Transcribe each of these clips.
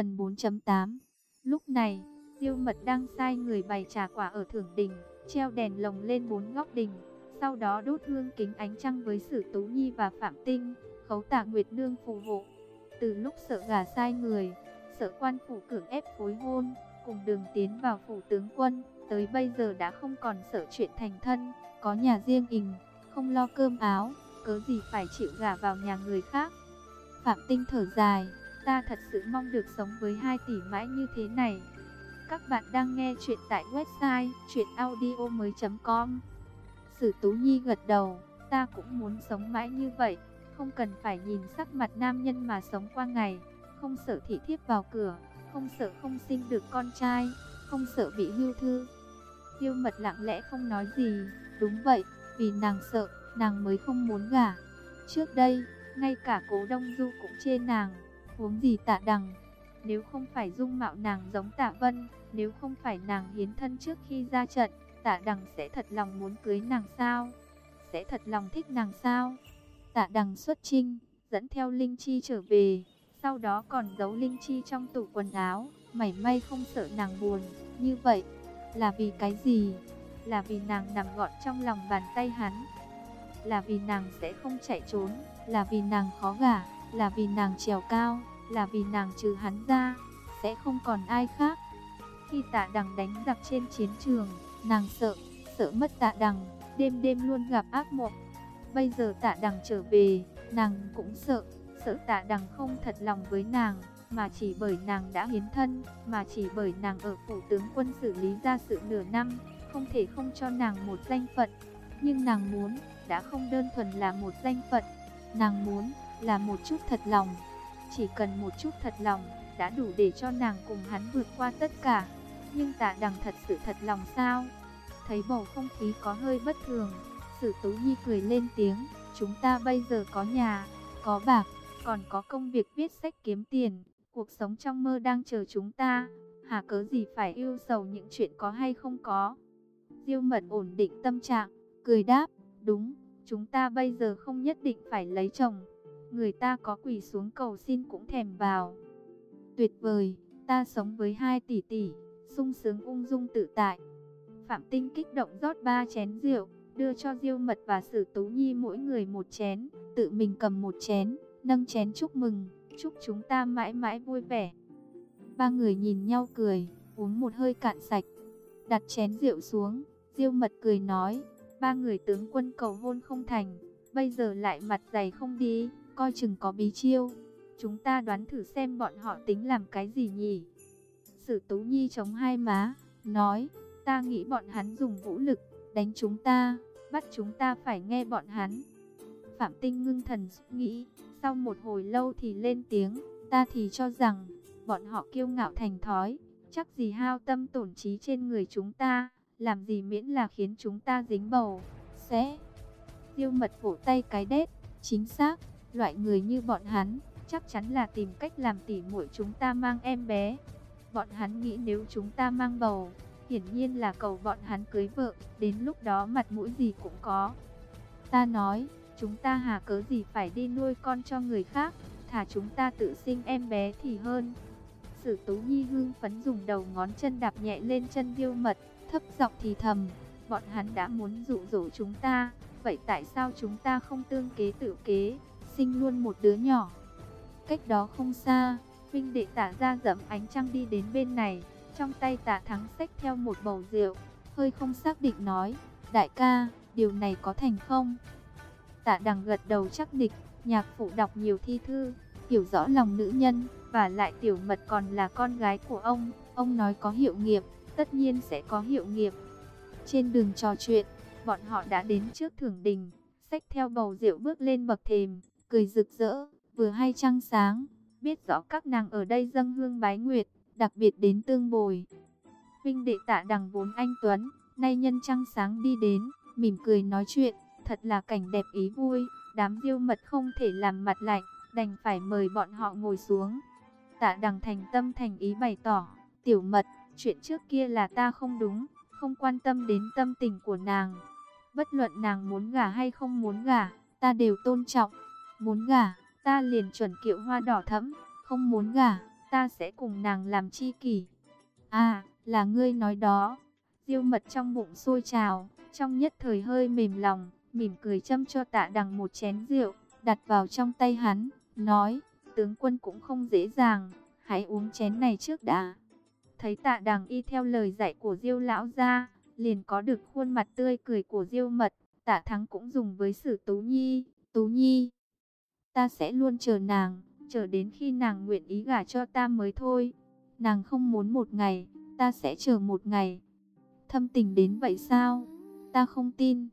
Phần 4.8 Lúc này, Diêu Mật đang sai người bày trà quả ở thưởng đình, treo đèn lồng lên bốn góc đình, sau đó đốt hương kính ánh trăng với Sử Tú Nhi và Phạm Tinh, khấu tạ Nguyệt Nương phù hộ. Từ lúc sợ gà sai người, sợ quan phủ cưỡng ép phối hôn, cùng đường tiến vào phủ tướng quân, tới bây giờ đã không còn sợ chuyện thành thân, có nhà riêng ình, không lo cơm áo, cớ gì phải chịu gả vào nhà người khác. Phạm Tinh thở dài, ta thật sự mong được sống với hai tỷ mãi như thế này. Các bạn đang nghe chuyện tại website chuyenaudio.com Sử Tú Nhi gật đầu, ta cũng muốn sống mãi như vậy, không cần phải nhìn sắc mặt nam nhân mà sống qua ngày, không sợ thị thiếp vào cửa, không sợ không sinh được con trai, không sợ bị hưu thư. yêu mật lặng lẽ không nói gì, đúng vậy, vì nàng sợ, nàng mới không muốn gả. Trước đây, ngay cả cố đông du cũng chê nàng, huống gì tạ đằng. Nếu không phải dung mạo nàng giống tạ vân, nếu không phải nàng hiến thân trước khi ra trận, tạ đằng sẽ thật lòng muốn cưới nàng sao? Sẽ thật lòng thích nàng sao? Tạ đằng xuất trinh, dẫn theo Linh Chi trở về, sau đó còn giấu Linh Chi trong tủ quần áo, mảy may không sợ nàng buồn, như vậy, là vì cái gì? Là vì nàng nằm gọn trong lòng bàn tay hắn, là vì nàng sẽ không chạy trốn, là vì nàng khó gả, là vì nàng trèo cao, là vì nàng trừ hắn ra, sẽ không còn ai khác. Khi tạ đằng đánh giặc trên chiến trường, nàng sợ, sợ mất tạ đằng, đêm đêm luôn gặp ác mộng. Bây giờ tạ đằng trở về, nàng cũng sợ, sợ tạ đằng không thật lòng với nàng, mà chỉ bởi nàng đã hiến thân, mà chỉ bởi nàng ở phủ tướng quân xử lý ra sự nửa năm, không thể không cho nàng một danh phận. Nhưng nàng muốn, đã không đơn thuần là một danh phận, nàng muốn là một chút thật lòng. Chỉ cần một chút thật lòng, đã đủ để cho nàng cùng hắn vượt qua tất cả. Nhưng tạ đằng thật sự thật lòng sao? Thấy bầu không khí có hơi bất thường, Sử Tú Nhi cười lên tiếng, chúng ta bây giờ có nhà, có bạc, còn có công việc viết sách kiếm tiền, cuộc sống trong mơ đang chờ chúng ta, hà cớ gì phải yêu sầu những chuyện có hay không có. Diêu mật ổn định tâm trạng, cười đáp, đúng, chúng ta bây giờ không nhất định phải lấy chồng, người ta có quỳ xuống cầu xin cũng thèm vào. Tuyệt vời, ta sống với hai tỷ tỷ, sung sướng ung dung tự tại. Phạm Tinh kích động rót ba chén rượu, đưa cho Diêu Mật và Sử Tú Nhi mỗi người một chén, tự mình cầm một chén, nâng chén chúc mừng, chúc chúng ta mãi mãi vui vẻ. Ba người nhìn nhau cười, uống một hơi cạn sạch, đặt chén rượu xuống, Diêu Mật cười nói, ba người tướng quân cầu hôn không thành, bây giờ lại mặt dày không đi, coi chừng có bí chiêu. Chúng ta đoán thử xem bọn họ tính làm cái gì nhỉ? Sử Tú Nhi chống hai má, nói, ta nghĩ bọn hắn dùng vũ lực, đánh chúng ta, bắt chúng ta phải nghe bọn hắn. Phạm Tinh ngưng thần nghĩ, sau một hồi lâu thì lên tiếng, ta thì cho rằng, bọn họ kiêu ngạo thành thói, chắc gì hao tâm tổn trí trên người chúng ta, làm gì miễn là khiến chúng ta dính bầu, sẽ. Diêu mật vỗ tay cái đét, chính xác, loại người như bọn hắn, chắc chắn là tìm cách làm tỉ muội chúng ta mang em bé. Bọn hắn nghĩ nếu chúng ta mang bầu, hiển nhiên là cầu bọn hắn cưới vợ, đến lúc đó mặt mũi gì cũng có. Ta nói, chúng ta hà cớ gì phải đi nuôi con cho người khác, thả chúng ta tự sinh em bé thì hơn. Sử Tú Nhi hương phấn dùng đầu ngón chân đạp nhẹ lên chân Diêu Mật, thấp giọng thì thầm, bọn hắn đã muốn dụ dỗ chúng ta, vậy tại sao chúng ta không tương kế tự kế, sinh luôn một đứa nhỏ? Cách đó không xa, Vinh đệ tả ra dẫm ánh trăng đi đến bên này, trong tay tả thắng xách theo một bầu rượu, hơi không xác định nói, đại ca, điều này có thành không? Tạ đằng gật đầu chắc địch, nhạc phụ đọc nhiều thi thư, hiểu rõ lòng nữ nhân, và lại tiểu mật còn là con gái của ông, ông nói có hiệu nghiệp, tất nhiên sẽ có hiệu nghiệp. Trên đường trò chuyện, bọn họ đã đến trước thưởng đình, xách theo bầu rượu bước lên bậc thềm, cười rực rỡ, vừa hay trăng sáng, biết rõ các nàng ở đây dâng hương bái nguyệt, đặc biệt đến tương bồi. Vinh đệ tạ đằng vốn anh Tuấn, nay nhân trăng sáng đi đến, mỉm cười nói chuyện, thật là cảnh đẹp ý vui, đám diêu mật không thể làm mặt lạnh, đành phải mời bọn họ ngồi xuống. Tạ đằng thành tâm thành ý bày tỏ, tiểu mật, chuyện trước kia là ta không đúng, không quan tâm đến tâm tình của nàng. Bất luận nàng muốn gả hay không muốn gả, ta đều tôn trọng. Muốn gả, ta liền chuẩn kiệu hoa đỏ thẫm, không muốn gả, ta sẽ cùng nàng làm chi kỷ. À, là ngươi nói đó. Diêu mật trong bụng sôi trào, trong nhất thời hơi mềm lòng, mỉm cười châm cho tạ đằng một chén rượu, đặt vào trong tay hắn, nói, tướng quân cũng không dễ dàng, hãy uống chén này trước đã. Thấy tạ đằng y theo lời dạy của Diêu lão ra, liền có được khuôn mặt tươi cười của Diêu mật, tạ thắng cũng dùng với sử Tú Nhi, Tú Nhi. Ta sẽ luôn chờ nàng, chờ đến khi nàng nguyện ý gả cho ta mới thôi. Nàng không muốn một ngày, ta sẽ chờ một ngày. Thâm tình đến vậy sao? Ta không tin.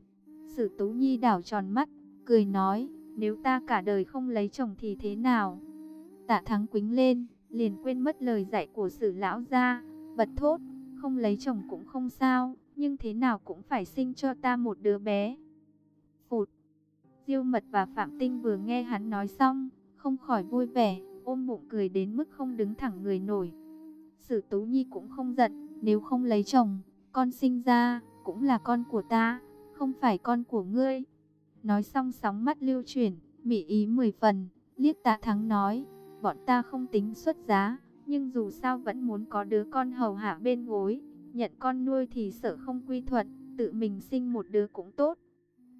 Sử Tú Nhi đảo tròn mắt, cười nói, nếu ta cả đời không lấy chồng thì thế nào? Tạ Thắng quính lên, liền quên mất lời dạy của Sử lão gia, bật thốt, không lấy chồng cũng không sao, nhưng thế nào cũng phải sinh cho ta một đứa bé. Phụt. Diêu Mật và Phạm Tinh vừa nghe hắn nói xong, không khỏi vui vẻ, ôm bụng cười đến mức không đứng thẳng người nổi. Sử Tú Nhi cũng không giận, nếu không lấy chồng, con sinh ra cũng là con của ta, không phải con của ngươi. Nói xong sóng mắt lưu chuyển, mỹ ý mười phần, liếc tạ thắng nói, bọn ta không tính xuất giá, nhưng dù sao vẫn muốn có đứa con hầu hạ bên gối, nhận con nuôi thì sợ không quy thuận, tự mình sinh một đứa cũng tốt.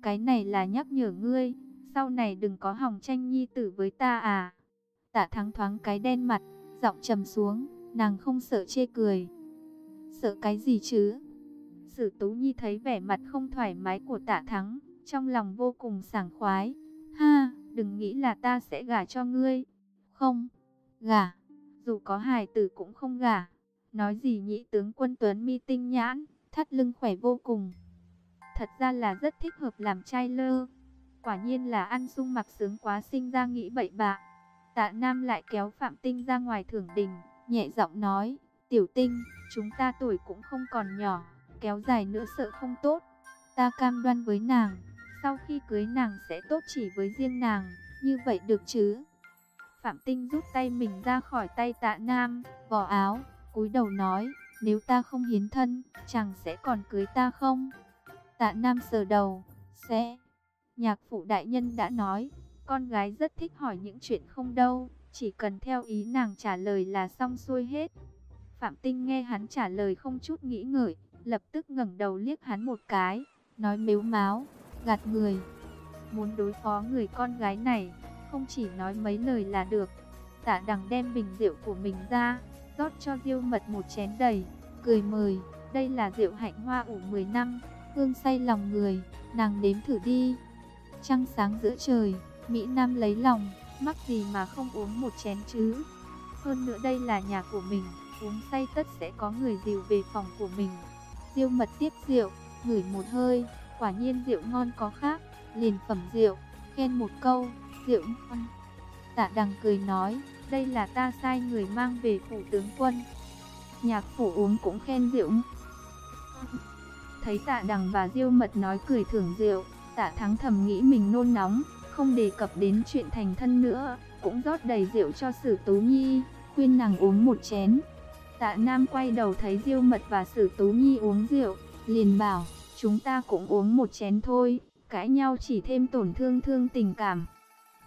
Cái này là nhắc nhở ngươi, sau này đừng có hỏng tranh nhi tử với ta à. Tạ thắng thoáng cái đen mặt, giọng trầm xuống, nàng không sợ chê cười. Sợ cái gì chứ? Sử Tú Nhi thấy vẻ mặt không thoải mái của tạ thắng, trong lòng vô cùng sảng khoái. Ha, đừng nghĩ là ta sẽ gả cho ngươi. Không, gả, dù có hài tử cũng không gả. Nói gì nhị tướng quân Tuấn mi tinh nhãn, thắt lưng khỏe vô cùng. Thật ra là rất thích hợp làm trai lơ. Quả nhiên là ăn sung mặc sướng quá sinh ra nghĩ bậy bạ. Tạ Nam lại kéo Phạm Tinh ra ngoài thưởng đình, nhẹ giọng nói, tiểu tinh, chúng ta tuổi cũng không còn nhỏ, kéo dài nữa sợ không tốt. Ta cam đoan với nàng, sau khi cưới nàng sẽ tốt chỉ với riêng nàng, như vậy được chứ? Phạm Tinh rút tay mình ra khỏi tay tạ Nam, vỏ áo, cúi đầu nói, nếu ta không hiến thân, chàng sẽ còn cưới ta không? Tạ Nam sờ đầu, sẽ. Nhạc phụ đại nhân đã nói, con gái rất thích hỏi những chuyện không đâu, chỉ cần theo ý nàng trả lời là xong xuôi hết. Phạm Tinh nghe hắn trả lời không chút nghĩ ngợi, lập tức ngẩng đầu liếc hắn một cái, nói mếu máo, gạt người. Muốn đối phó người con gái này, không chỉ nói mấy lời là được. Tạ đằng đem bình rượu của mình ra, rót cho Diêu Mật một chén đầy, cười mời, đây là rượu hạnh hoa ủ 10 năm, hương say lòng người, nàng đếm thử đi. Trăng sáng giữa trời, Mỹ Nam lấy lòng, mắc gì mà không uống một chén chứ. Hơn nữa đây là nhà của mình, uống say tất sẽ có người dìu về phòng của mình. Diêu mật tiếp rượu, ngửi một hơi, quả nhiên rượu ngon có khác, liền phẩm rượu, khen một câu, rượu ngon. Tạ đằng cười nói, đây là ta sai người mang về phủ tướng quân. Nhạc phủ uống cũng khen rượu. Thấy tạ đằng và diêu mật nói cười thưởng rượu, tạ thắng thầm nghĩ mình nôn nóng, không đề cập đến chuyện thành thân nữa, cũng rót đầy rượu cho sử tú nhi, khuyên nàng uống một chén. Tạ Nam quay đầu thấy Diêu Mật và Sử Tú Nhi uống rượu, liền bảo, chúng ta cũng uống một chén thôi, cãi nhau chỉ thêm tổn thương thương tình cảm.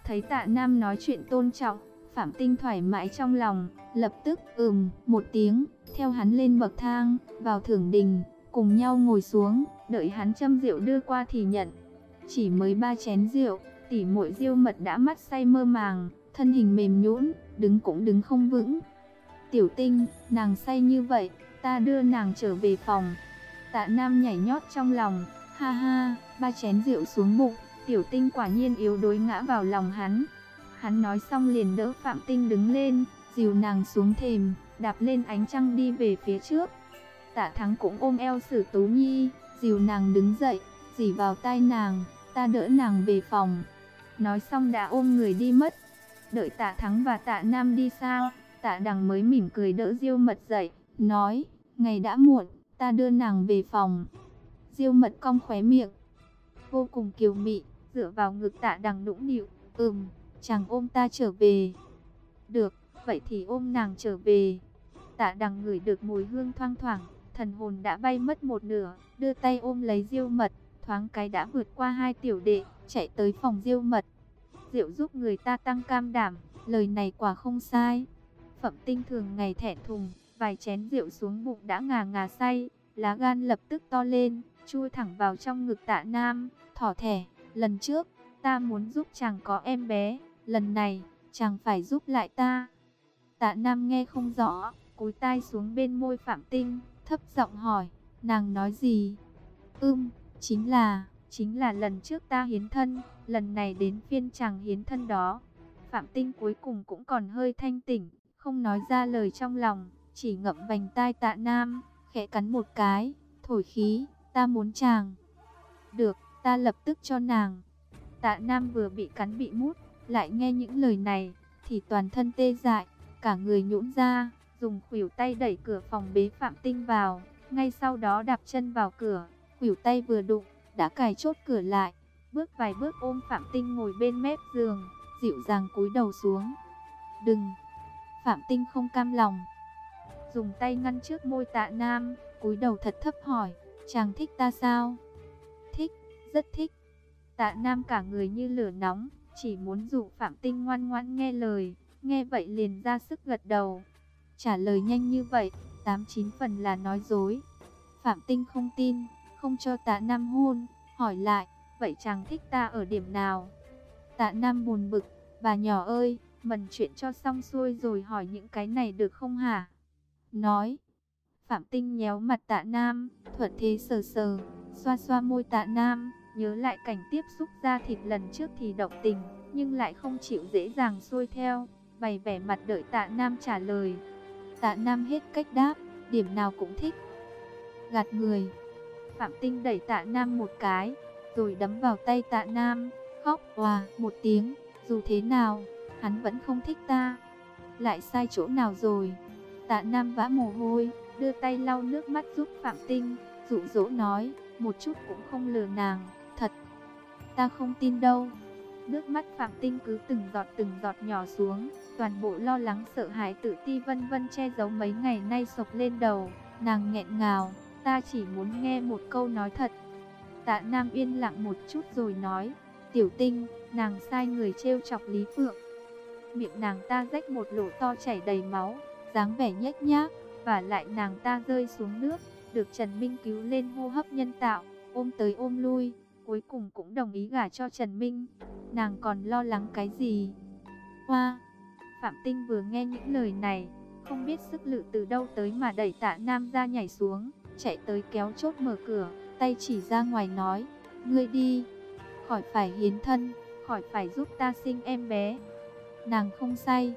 Thấy Tạ Nam nói chuyện tôn trọng, Phạm Tinh thoải mái trong lòng, lập tức ừm một tiếng, theo hắn lên bậc thang, vào thưởng đình, cùng nhau ngồi xuống, đợi hắn châm rượu đưa qua thì nhận. Chỉ mới ba chén rượu, tỷ muội Diêu Mật đã mắt say mơ màng, thân hình mềm nhũn, đứng cũng đứng không vững. Tiểu tinh, nàng say như vậy, ta đưa nàng trở về phòng. Tạ Nam nhảy nhót trong lòng, ha ha, ba chén rượu xuống bụng, tiểu tinh quả nhiên yếu đuối ngã vào lòng hắn. Hắn nói xong liền đỡ Phạm Tinh đứng lên, dìu nàng xuống thềm, đạp lên ánh trăng đi về phía trước. Tạ Thắng cũng ôm eo Sử Tú Nhi, dìu nàng đứng dậy, dì vào tai nàng, ta đỡ nàng về phòng. Nói xong đã ôm người đi mất. Đợi Tạ Thắng và Tạ Nam đi sao, Tạ Đằng mới mỉm cười đỡ Diêu Mật dậy, nói, ngày đã muộn, ta đưa nàng về phòng. Diêu Mật cong khóe miệng, vô cùng kiều mị, dựa vào ngực Tạ Đằng nũng nịu, ừm, chàng ôm ta trở về. Được, vậy thì ôm nàng trở về. Tạ Đằng ngửi được mùi hương thoang thoảng, thần hồn đã bay mất một nửa, đưa tay ôm lấy Diêu Mật, thoáng cái đã vượt qua hai tiểu đệ, chạy tới phòng Diêu Mật. Rượu giúp người ta tăng cam đảm, lời này quả không sai. Phẩm tinh thường ngày thẹn thùng, vài chén rượu xuống bụng đã ngà ngà say, lá gan lập tức to lên, chui thẳng vào trong ngực tạ nam, thỏ thẻ, lần trước, ta muốn giúp chàng có em bé, lần này, chàng phải giúp lại ta. Tạ nam nghe không rõ, cúi tai xuống bên môi Phạm Tinh, thấp giọng hỏi, nàng nói gì? Ưm, chính là, chính là lần trước ta hiến thân, lần này đến phiên chàng hiến thân đó. Phạm Tinh cuối cùng cũng còn hơi thanh tỉnh, không nói ra lời trong lòng, chỉ ngậm vành tai tạ nam, khẽ cắn một cái, thổi khí, ta muốn chàng. Được, ta lập tức cho nàng. Tạ nam vừa bị cắn bị mút, lại nghe những lời này, thì toàn thân tê dại, cả người nhũn ra, dùng khuỷu tay đẩy cửa phòng bế Phạm Tinh vào, ngay sau đó đạp chân vào cửa, khuỷu tay vừa đụng, đã cài chốt cửa lại, bước vài bước ôm Phạm Tinh ngồi bên mép giường, dịu dàng cúi đầu xuống. Đừng! Phạm Tinh không cam lòng. Dùng tay ngăn trước môi tạ nam, cúi đầu thật thấp hỏi, chàng thích ta sao? Thích, rất thích. Tạ nam cả người như lửa nóng, chỉ muốn dụ Phạm Tinh ngoan ngoãn nghe lời, nghe vậy liền ra sức gật đầu. Trả lời nhanh như vậy, tám chín phần là nói dối. Phạm Tinh không tin, không cho tạ nam hôn, hỏi lại, vậy chàng thích ta ở điểm nào? Tạ Nam buồn bực, bà nhỏ ơi, mần chuyện cho xong xuôi rồi hỏi những cái này được không hả? Nói, Phạm Tinh nhéo mặt tạ Nam, thuận thế sờ sờ, xoa xoa môi tạ Nam, nhớ lại cảnh tiếp xúc da thịt lần trước thì động tình, nhưng lại không chịu dễ dàng xuôi theo, bày vẻ mặt đợi tạ Nam trả lời. Tạ Nam hết cách đáp, điểm nào cũng thích. Gạt người, Phạm Tinh đẩy tạ Nam một cái, rồi đấm vào tay tạ Nam, khóc hòa một tiếng, dù thế nào, hắn vẫn không thích ta. Lại sai chỗ nào rồi? Tạ Nam vã mồ hôi, đưa tay lau nước mắt giúp Phạm Tinh, dụ dỗ nói, một chút cũng không lừa nàng, thật. Ta không tin đâu. Nước mắt Phạm Tinh cứ từng giọt từng giọt nhỏ xuống, toàn bộ lo lắng sợ hãi tự ti vân vân che giấu mấy ngày nay sộc lên đầu, nàng nghẹn ngào, ta chỉ muốn nghe một câu nói thật. Tạ Nam yên lặng một chút rồi nói, Tiểu tinh, nàng sai người trêu chọc Lý Phượng. Miệng nàng ta rách một lỗ to chảy đầy máu, dáng vẻ nhếch nhác, và lại nàng ta rơi xuống nước, được Trần Minh cứu lên hô hấp nhân tạo, ôm tới ôm lui, cuối cùng cũng đồng ý gả cho Trần Minh. Nàng còn lo lắng cái gì? Hoa! Phạm Tinh vừa nghe những lời này, không biết sức lực từ đâu tới mà đẩy tạ Nam ra nhảy xuống, chạy tới kéo chốt mở cửa, tay chỉ ra ngoài nói, ngươi đi khỏi phải hiến thân, khỏi phải giúp ta sinh em bé. Nàng không say.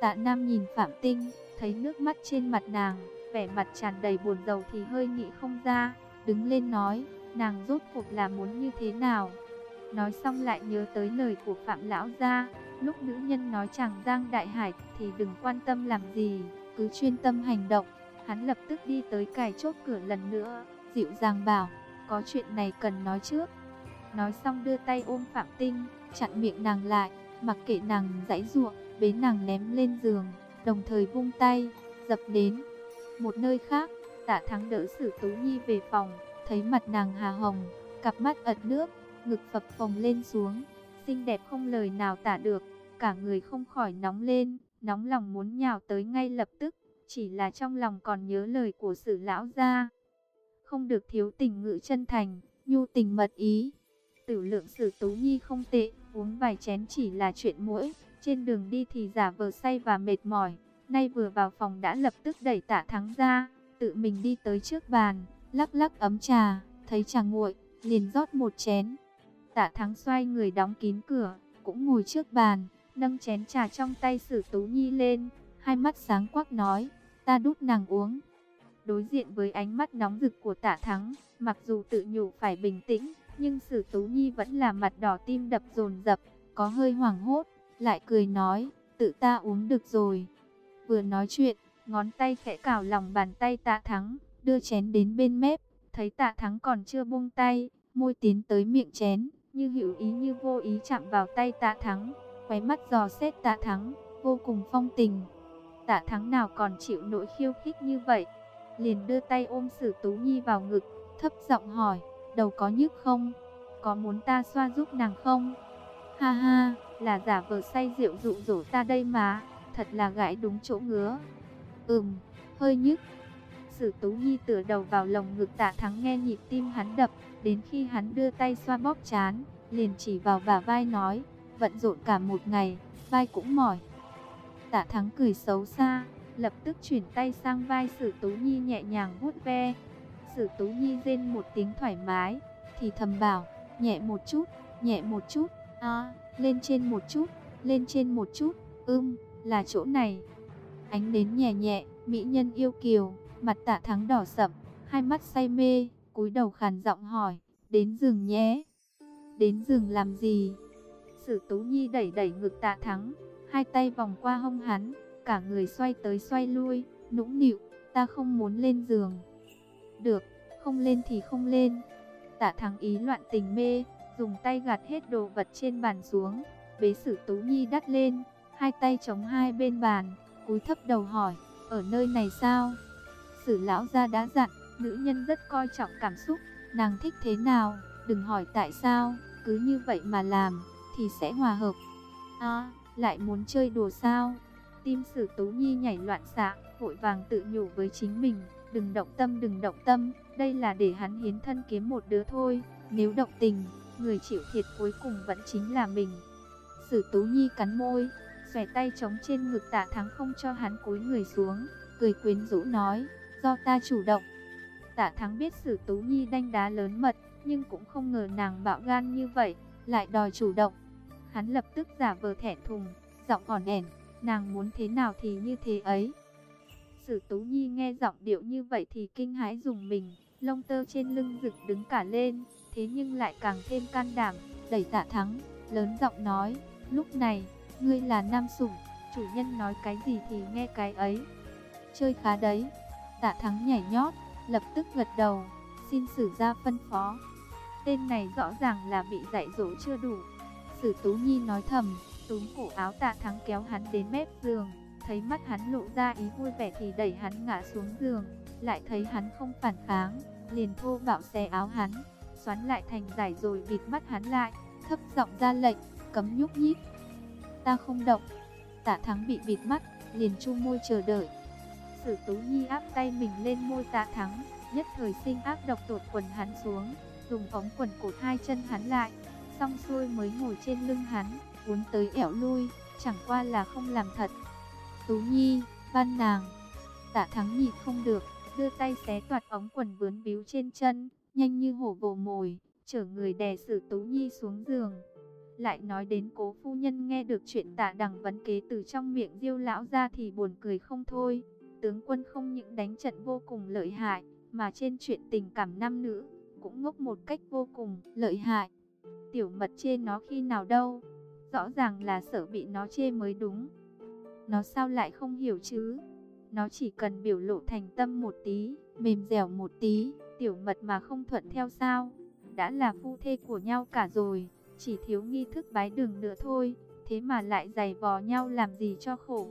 Tạ Nam nhìn Phạm Tinh, thấy nước mắt trên mặt nàng, vẻ mặt tràn đầy buồn rầu thì hơi nghĩ không ra, đứng lên nói, nàng rốt cuộc là muốn như thế nào. Nói xong lại nhớ tới lời của Phạm Lão gia, lúc nữ nhân nói chàng Giang Đại Hải thì đừng quan tâm làm gì, cứ chuyên tâm hành động. Hắn lập tức đi tới cài chốt cửa lần nữa, dịu dàng bảo, có chuyện này cần nói trước. Nói xong đưa tay ôm Phạm Tinh, chặn miệng nàng lại, mặc kệ nàng giãy ruộng, bế nàng ném lên giường, đồng thời vung tay, dập đến. Một nơi khác, tạ thắng đỡ sử Tú Nhi về phòng, thấy mặt nàng hà hồng, cặp mắt ật nước, ngực phập phồng lên xuống, xinh đẹp không lời nào tả được, cả người không khỏi nóng lên, nóng lòng muốn nhào tới ngay lập tức, chỉ là trong lòng còn nhớ lời của sử lão gia. Không được thiếu tình ngữ chân thành, nhu tình mật ý. Tử lượng sử Tú Nhi không tệ, uống vài chén chỉ là chuyện mũi, Trên đường đi thì giả vờ say và mệt mỏi. Nay vừa vào phòng đã lập tức đẩy tạ thắng ra, tự mình đi tới trước bàn, lắc lắc ấm trà, thấy trà nguội, liền rót một chén. Tạ thắng xoay người đóng kín cửa, cũng ngồi trước bàn, nâng chén trà trong tay sử Tú Nhi lên, hai mắt sáng quắc nói, ta đút nàng uống. Đối diện với ánh mắt nóng rực của tạ thắng, mặc dù tự nhủ phải bình tĩnh, nhưng Sử Tú Nhi vẫn là mặt đỏ tim đập dồn dập, có hơi hoảng hốt, lại cười nói, tự ta uống được rồi. Vừa nói chuyện, ngón tay khẽ cào lòng bàn tay tạ thắng, đưa chén đến bên mép, thấy tạ thắng còn chưa buông tay, môi tiến tới miệng chén, như hữu ý như vô ý chạm vào tay tạ thắng, khóe mắt dò xét tạ thắng, vô cùng phong tình. Tạ thắng nào còn chịu nỗi khiêu khích như vậy, liền đưa tay ôm Sử Tú Nhi vào ngực, thấp giọng hỏi, đầu có nhức không? Có muốn ta xoa giúp nàng không? Ha ha, là giả vờ say rượu dụ dỗ ta đây mà. thật là gãi đúng chỗ ngứa. Ừm, hơi nhức. Sử Tú Nhi tựa đầu vào lồng ngực tạ thắng nghe nhịp tim hắn đập, đến khi hắn đưa tay xoa bóp chán, liền chỉ vào bả vai nói, vận rộn cả một ngày, vai cũng mỏi. Tạ thắng cười xấu xa, lập tức chuyển tay sang vai Sử Tú Nhi nhẹ nhàng vuốt ve. Sử Tú Nhi rên một tiếng thoải mái, thì thầm bảo, nhẹ một chút, nhẹ một chút, à, lên trên một chút, lên trên một chút, ưm, là chỗ này. Ánh đến nhẹ nhẹ, mỹ nhân yêu kiều, mặt tạ thắng đỏ sậm, hai mắt say mê, cúi đầu khàn giọng hỏi, đến giường nhé. Đến giường làm gì? Sử Tú Nhi đẩy đẩy ngực tạ thắng, hai tay vòng qua hông hắn, cả người xoay tới xoay lui, nũng nịu, ta không muốn lên giường. Được, không lên thì không lên. Tạ thắng ý loạn tình mê, dùng tay gạt hết đồ vật trên bàn xuống, bế sử Tú Nhi đắt lên, hai tay chống hai bên bàn, cúi thấp đầu hỏi, ở nơi này sao? Sử lão gia đã dặn, nữ nhân rất coi trọng cảm xúc, nàng thích thế nào, đừng hỏi tại sao, cứ như vậy mà làm, thì sẽ hòa hợp. À, lại muốn chơi đùa sao? Tim sử Tú Nhi nhảy loạn xạ, vội vàng tự nhủ với chính mình, đừng động tâm đừng động tâm, đây là để hắn hiến thân kiếm một đứa thôi, nếu động tình, người chịu thiệt cuối cùng vẫn chính là mình. Sử Tú Nhi cắn môi, xòe tay chống trên ngực tạ thắng không cho hắn cúi người xuống, cười quyến rũ nói, do ta chủ động. Tạ thắng biết Sử Tú Nhi đanh đá lớn mật, nhưng cũng không ngờ nàng bạo gan như vậy, lại đòi chủ động. Hắn lập tức giả vờ thẻ thùng, giọng ỏn ẻn, nàng muốn thế nào thì như thế ấy. Sử Tú Nhi nghe giọng điệu như vậy thì kinh hãi dùng mình, lông tơ trên lưng rực đứng cả lên, thế nhưng lại càng thêm can đảm, đẩy tạ thắng, lớn giọng nói, lúc này, ngươi là nam sủng, chủ nhân nói cái gì thì nghe cái ấy. Chơi khá đấy, tạ thắng nhảy nhót, lập tức gật đầu, xin sử ra phân phó. Tên này rõ ràng là bị dạy dỗ chưa đủ. Sử Tú Nhi nói thầm, túm cổ áo tạ thắng kéo hắn đến mép giường, thấy mắt hắn lộ ra ý vui vẻ thì đẩy hắn ngã xuống giường, lại thấy hắn không phản kháng, liền thô bạo xé áo hắn, xoắn lại thành giải rồi bịt mắt hắn lại, thấp giọng ra lệnh, cấm nhúc nhích. Ta không động. Tạ Thắng bị bịt mắt, liền chu môi chờ đợi. Sử Tú Nhi áp tay mình lên môi Tạ Thắng, nhất thời sinh ác độc tột quần hắn xuống, dùng ống quần cột hai chân hắn lại, xong xuôi mới ngồi trên lưng hắn, uốn tới ẻo lui, chẳng qua là không làm thật. Tú Nhi, ban nàng. Tạ Thắng nhịn không được, đưa tay xé toạt ống quần vướn víu trên chân, nhanh như hổ vồ mồi, chở người đè Sử Tú Nhi xuống giường. Lại nói đến cố phu nhân nghe được chuyện tạ đằng vấn kế từ trong miệng diêu lão ra thì buồn cười không thôi. Tướng quân không những đánh trận vô cùng lợi hại, mà trên chuyện tình cảm nam nữ, cũng ngốc một cách vô cùng lợi hại. Tiểu mật chê nó khi nào đâu, rõ ràng là sợ bị nó chê mới đúng. Nó sao lại không hiểu chứ? Nó chỉ cần biểu lộ thành tâm một tí, mềm dẻo một tí, tiểu mật mà không thuận theo sao? Đã là phu thê của nhau cả rồi, chỉ thiếu nghi thức bái đường nữa thôi, thế mà lại giày vò nhau làm gì cho khổ.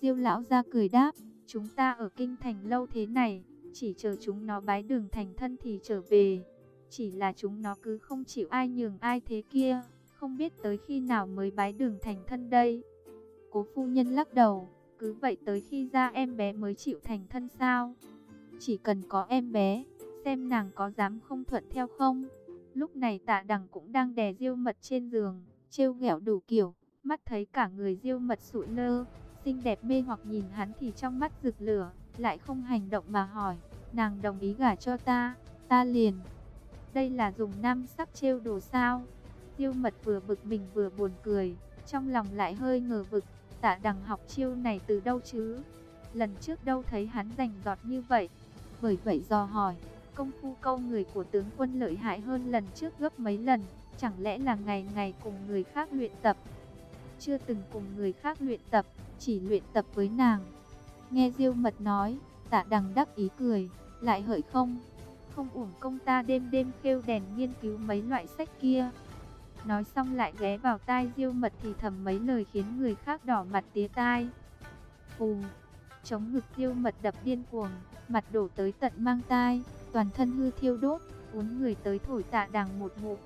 Diêu lão ra cười đáp, chúng ta ở kinh thành lâu thế này, chỉ chờ chúng nó bái đường thành thân thì trở về. Chỉ là chúng nó cứ không chịu ai nhường ai thế kia, không biết tới khi nào mới bái đường thành thân đây. Cố phu nhân lắc đầu, cứ vậy tới khi ra em bé mới chịu thành thân sao? Chỉ cần có em bé, xem nàng có dám không thuận theo không? Lúc này tạ đằng cũng đang đè diêu mật trên giường, trêu ghẹo đủ kiểu, mắt thấy cả người diêu mật sụi nơ xinh đẹp mê hoặc nhìn hắn thì trong mắt rực lửa, lại không hành động mà hỏi, nàng đồng ý gả cho ta, ta liền. Đây là dùng nam sắc trêu đồ sao? tiêu mật vừa bực mình vừa buồn cười, trong lòng lại hơi ngờ vực, tạ đằng học chiêu này từ đâu chứ? Lần trước đâu thấy hắn rành giọt như vậy, bởi vậy do hỏi, công phu câu người của tướng quân lợi hại hơn lần trước gấp mấy lần, chẳng lẽ là ngày ngày cùng người khác luyện tập? Chưa từng cùng người khác luyện tập, chỉ luyện tập với nàng. Nghe Diêu Mật nói, tạ đằng đắc ý cười, lại hỡi không? Không uổng công ta đêm đêm kêu đèn nghiên cứu mấy loại sách kia. Nói xong lại ghé vào tai Diêu Mật thì thầm mấy lời khiến người khác đỏ mặt tía tai. Phù, chống ngực Diêu Mật đập điên cuồng, mặt đổ tới tận mang tai, toàn thân hư thiêu đốt, uốn người tới thổi tạ đằng một ngụm.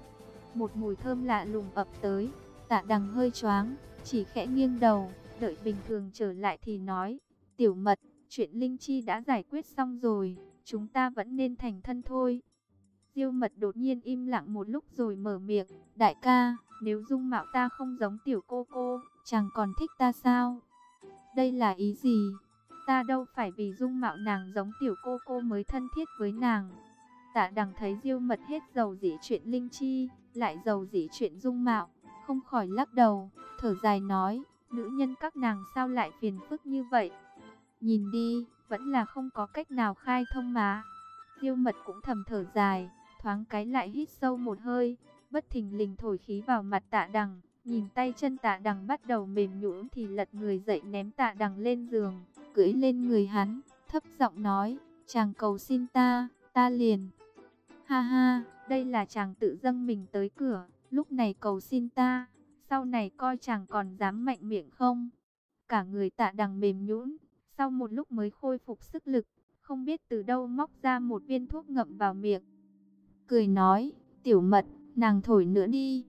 Một mùi thơm lạ lùng ập tới, tạ đằng hơi choáng, chỉ khẽ nghiêng đầu, đợi bình thường trở lại thì nói, tiểu mật, chuyện Linh Chi đã giải quyết xong rồi, chúng ta vẫn nên thành thân thôi. Diêu mật đột nhiên im lặng một lúc rồi mở miệng, đại ca, nếu dung mạo ta không giống tiểu cô cô, chàng còn thích ta sao? Đây là ý gì? Ta đâu phải vì dung mạo nàng giống tiểu cô cô mới thân thiết với nàng. Tạ đằng thấy diêu mật hết dầu dĩ chuyện linh chi, lại dầu dĩ chuyện dung mạo, không khỏi lắc đầu, thở dài nói, nữ nhân các nàng sao lại phiền phức như vậy? Nhìn đi, vẫn là không có cách nào khai thông mà. Diêu mật cũng thầm thở dài, thoáng cái lại hít sâu một hơi, bất thình lình thổi khí vào mặt tạ đằng, nhìn tay chân tạ đằng bắt đầu mềm nhũn thì lật người dậy ném tạ đằng lên giường, cưỡi lên người hắn, thấp giọng nói, chàng cầu xin ta, ta liền. Ha ha, đây là chàng tự dâng mình tới cửa, lúc này cầu xin ta, sau này coi chàng còn dám mạnh miệng không? Cả người tạ đằng mềm nhũn, sau một lúc mới khôi phục sức lực, không biết từ đâu móc ra một viên thuốc ngậm vào miệng. Cười nói, tiểu mật, nàng thổi nữa đi.